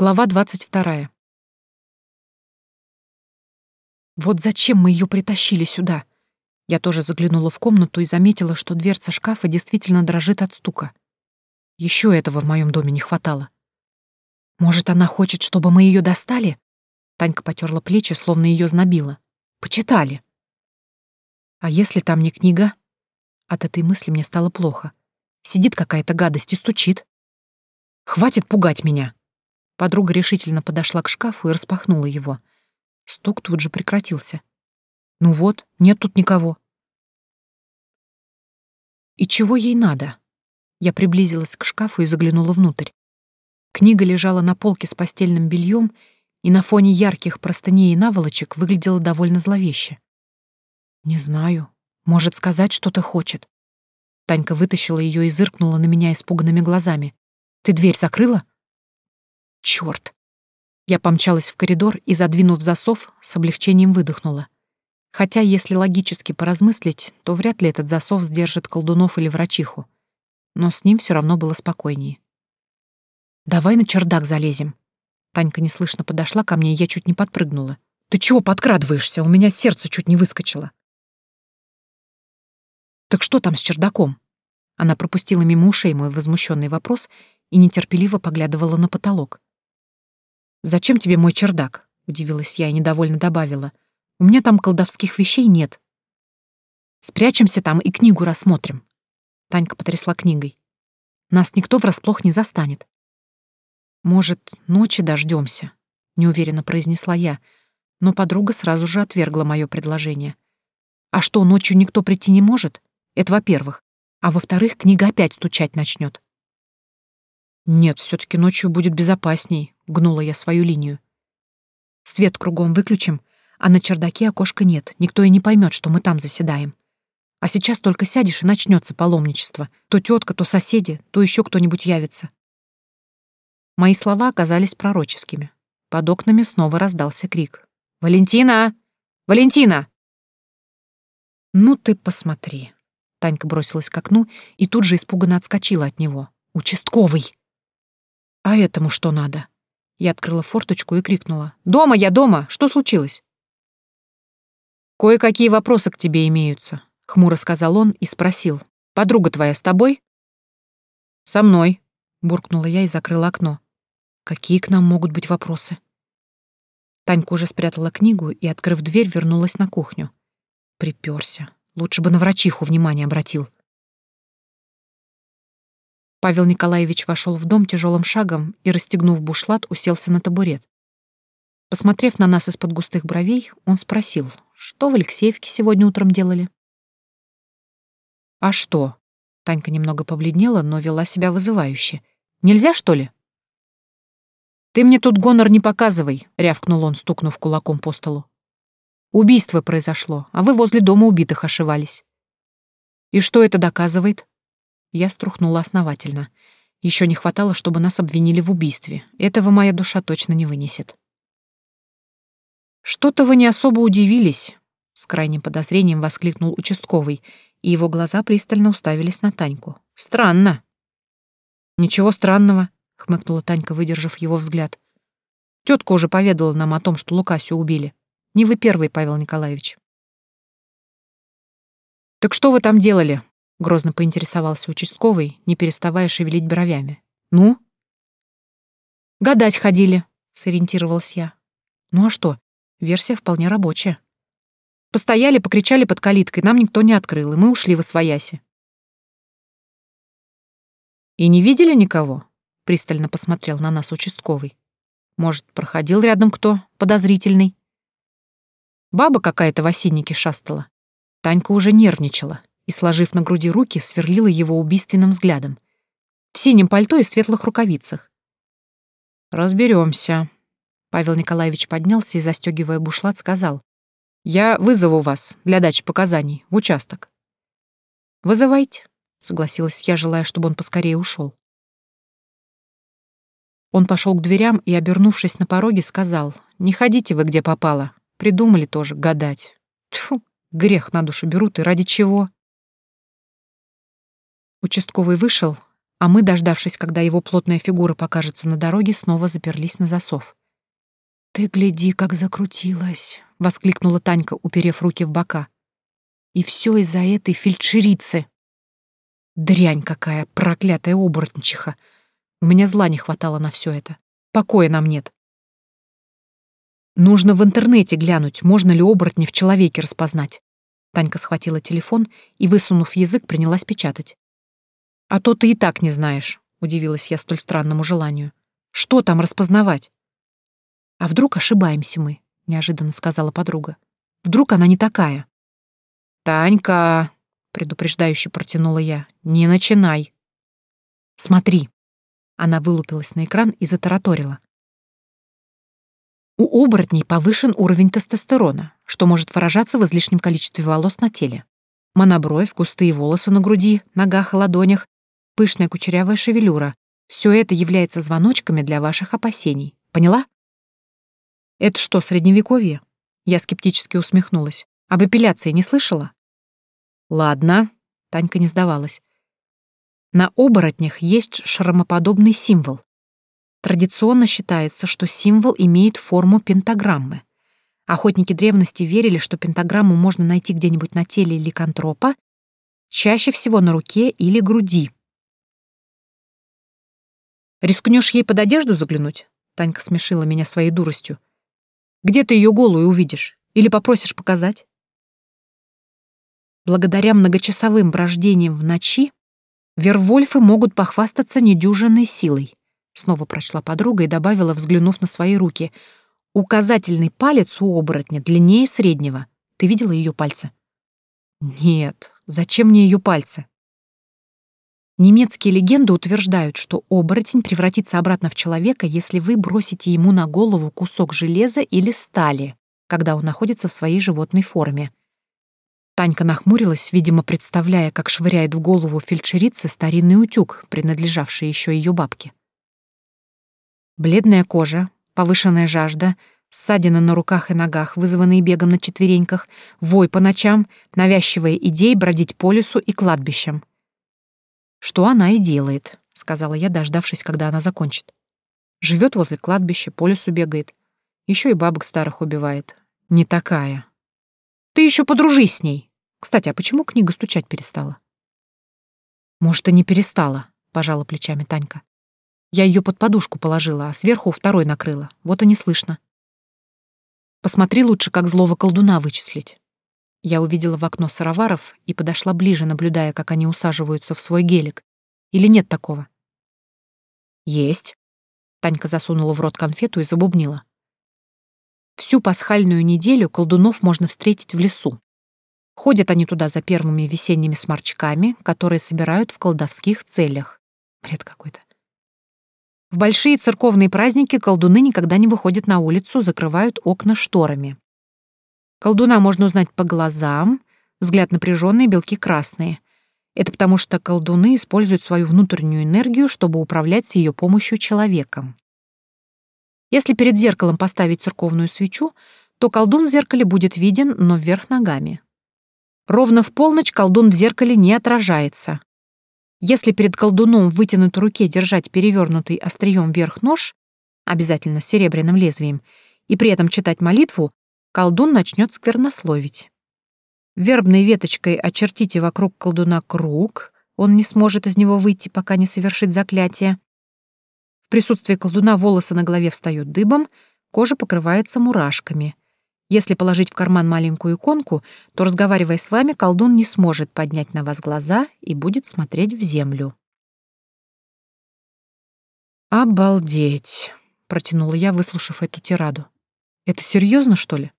Глава двадцать вторая. Вот зачем мы ее притащили сюда? Я тоже заглянула в комнату и заметила, что дверца шкафа действительно дрожит от стука. Еще этого в моем доме не хватало. Может, она хочет, чтобы мы ее достали? Танька потерла плечи, словно ее знобила. Почитали. А если там не книга? От этой мысли мне стало плохо. Сидит какая-то гадость и стучит. Хватит пугать меня. Подруга решительно подошла к шкафу и распахнула его. Стук тут же прекратился. Ну вот, нет тут никого. И чего ей надо? Я приблизилась к шкафу и заглянула внутрь. Книга лежала на полке с постельным бельем и на фоне ярких простыней и наволочек выглядела довольно зловеще. Не знаю. Может, сказать что-то хочет. Танька вытащила ее и зыркнула на меня испуганными глазами. «Ты дверь закрыла?» «Чёрт!» Я помчалась в коридор и, задвинув засов, с облегчением выдохнула. Хотя, если логически поразмыслить, то вряд ли этот засов сдержит колдунов или врачиху. Но с ним все равно было спокойнее. «Давай на чердак залезем». Танька неслышно подошла ко мне, и я чуть не подпрыгнула. «Ты чего подкрадываешься? У меня сердце чуть не выскочило». «Так что там с чердаком?» Она пропустила мимо ушей мой возмущенный вопрос и нетерпеливо поглядывала на потолок. «Зачем тебе мой чердак?» — удивилась я и недовольно добавила. «У меня там колдовских вещей нет». «Спрячемся там и книгу рассмотрим». Танька потрясла книгой. «Нас никто врасплох не застанет». «Может, ночи дождемся? неуверенно произнесла я, но подруга сразу же отвергла мое предложение. «А что, ночью никто прийти не может?» Это во-первых. А во-вторых, книга опять стучать начнет. Нет, все-таки ночью будет безопасней, гнула я свою линию. Свет кругом выключим, а на чердаке окошка нет, никто и не поймет, что мы там заседаем. А сейчас только сядешь и начнется паломничество. То тетка, то соседи, то еще кто-нибудь явится. Мои слова оказались пророческими. Под окнами снова раздался крик. «Валентина! Валентина!» «Ну ты посмотри!» Танька бросилась к окну и тут же испуганно отскочила от него. «Участковый!» «А этому что надо?» Я открыла форточку и крикнула. «Дома я, дома! Что случилось?» «Кое-какие вопросы к тебе имеются», — хмуро сказал он и спросил. «Подруга твоя с тобой?» «Со мной», — буркнула я и закрыла окно. «Какие к нам могут быть вопросы?» Танька уже спрятала книгу и, открыв дверь, вернулась на кухню. Приперся. Лучше бы на врачиху внимание обратил. Павел Николаевич вошел в дом тяжелым шагом и, расстегнув бушлат, уселся на табурет. Посмотрев на нас из-под густых бровей, он спросил, что в Алексеевке сегодня утром делали. «А что?» Танька немного побледнела, но вела себя вызывающе. «Нельзя, что ли?» «Ты мне тут гонор не показывай», — рявкнул он, стукнув кулаком по столу. Убийство произошло, а вы возле дома убитых ошивались. И что это доказывает? Я струхнула основательно. Еще не хватало, чтобы нас обвинили в убийстве. Этого моя душа точно не вынесет. Что-то вы не особо удивились, с крайним подозрением воскликнул участковый, и его глаза пристально уставились на Таньку. Странно. Ничего странного, хмыкнула Танька, выдержав его взгляд. Тетка уже поведала нам о том, что Лукасю убили. Не вы первый, Павел Николаевич. «Так что вы там делали?» — грозно поинтересовался участковый, не переставая шевелить бровями. «Ну?» «Гадать ходили», — сориентировалась я. «Ну а что? Версия вполне рабочая. Постояли, покричали под калиткой, нам никто не открыл, и мы ушли в освояси». «И не видели никого?» — пристально посмотрел на нас участковый. «Может, проходил рядом кто подозрительный?» Баба какая-то в осеннике шастала. Танька уже нервничала и, сложив на груди руки, сверлила его убийственным взглядом. В синем пальто и светлых рукавицах. Разберемся. Павел Николаевич поднялся и, застегивая бушлат, сказал. «Я вызову вас для дачи показаний в участок». «Вызывайте», — согласилась я, желая, чтобы он поскорее ушел. Он пошел к дверям и, обернувшись на пороге, сказал, «Не ходите вы, где попало. Придумали тоже гадать. Тьфу, грех на душу берут, и ради чего? Участковый вышел, а мы, дождавшись, когда его плотная фигура покажется на дороге, снова заперлись на засов. «Ты гляди, как закрутилась!» — воскликнула Танька, уперев руки в бока. «И все из-за этой фельдшерицы!» Дрянь какая, проклятая оборотничиха! У меня зла не хватало на все это. Покоя нам нет. Нужно в интернете глянуть, можно ли оборотни в человеке распознать. Танька схватила телефон и, высунув язык, принялась печатать. «А то ты и так не знаешь», — удивилась я столь странному желанию. «Что там распознавать?» «А вдруг ошибаемся мы?» — неожиданно сказала подруга. «Вдруг она не такая?» «Танька!» — предупреждающе протянула я. «Не начинай!» «Смотри!» Она вылупилась на экран и затараторила. У оборотней повышен уровень тестостерона, что может выражаться в излишнем количестве волос на теле. Монобровь, густые волосы на груди, ногах и ладонях, пышная кучерявая шевелюра — все это является звоночками для ваших опасений. Поняла? Это что, средневековье? Я скептически усмехнулась. Об эпиляции не слышала? Ладно, Танька не сдавалась. На оборотнях есть шрамоподобный символ. Традиционно считается, что символ имеет форму пентаграммы. Охотники древности верили, что пентаграмму можно найти где-нибудь на теле ликантропа, чаще всего на руке или груди. «Рискнешь ей под одежду заглянуть?» Танька смешила меня своей дуростью. «Где ты ее голую увидишь? Или попросишь показать?» Благодаря многочасовым брождениям в ночи вервольфы могут похвастаться недюжинной силой. Снова прочла подруга и добавила, взглянув на свои руки. Указательный палец у оборотня длиннее среднего. Ты видела ее пальцы? Нет, зачем мне ее пальцы? Немецкие легенды утверждают, что оборотень превратится обратно в человека, если вы бросите ему на голову кусок железа или стали, когда он находится в своей животной форме. Танька нахмурилась, видимо, представляя, как швыряет в голову фельдшерицы старинный утюг, принадлежавший еще ее бабке. Бледная кожа, повышенная жажда, ссадины на руках и ногах, вызванные бегом на четвереньках, вой по ночам, навязчивая идея бродить по лесу и кладбищам. «Что она и делает», — сказала я, дождавшись, когда она закончит. Живет возле кладбища, по лесу бегает. Еще и бабок старых убивает. Не такая. Ты еще подружись с ней. Кстати, а почему книга стучать перестала? Может, и не перестала, пожала плечами Танька. Я ее под подушку положила, а сверху второй накрыла. Вот и не слышно. Посмотри лучше, как злого колдуна вычислить. Я увидела в окно сыроваров и подошла ближе, наблюдая, как они усаживаются в свой гелик. Или нет такого? Есть. Танька засунула в рот конфету и забубнила. Всю пасхальную неделю колдунов можно встретить в лесу. Ходят они туда за первыми весенними сморчками, которые собирают в колдовских целях. Бред какой-то. В большие церковные праздники колдуны никогда не выходят на улицу, закрывают окна шторами. Колдуна можно узнать по глазам, взгляд напряженный, белки красные. Это потому что колдуны используют свою внутреннюю энергию, чтобы управлять с ее помощью человеком. Если перед зеркалом поставить церковную свечу, то колдун в зеркале будет виден, но вверх ногами. Ровно в полночь колдун в зеркале не отражается. Если перед колдуном в вытянутой руке держать перевернутый острием вверх нож, обязательно с серебряным лезвием, и при этом читать молитву, колдун начнет сквернословить. Вербной веточкой очертите вокруг колдуна круг, он не сможет из него выйти, пока не совершит заклятие. В присутствии колдуна волосы на голове встают дыбом, кожа покрывается мурашками — если положить в карман маленькую иконку, то, разговаривая с вами, колдун не сможет поднять на вас глаза и будет смотреть в землю. «Обалдеть!» — протянула я, выслушав эту тираду. «Это серьезно, что ли?»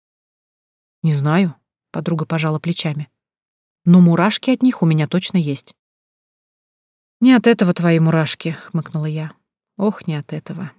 «Не знаю», — подруга пожала плечами. «Но мурашки от них у меня точно есть». «Не от этого твои мурашки», — хмыкнула я. «Ох, не от этого».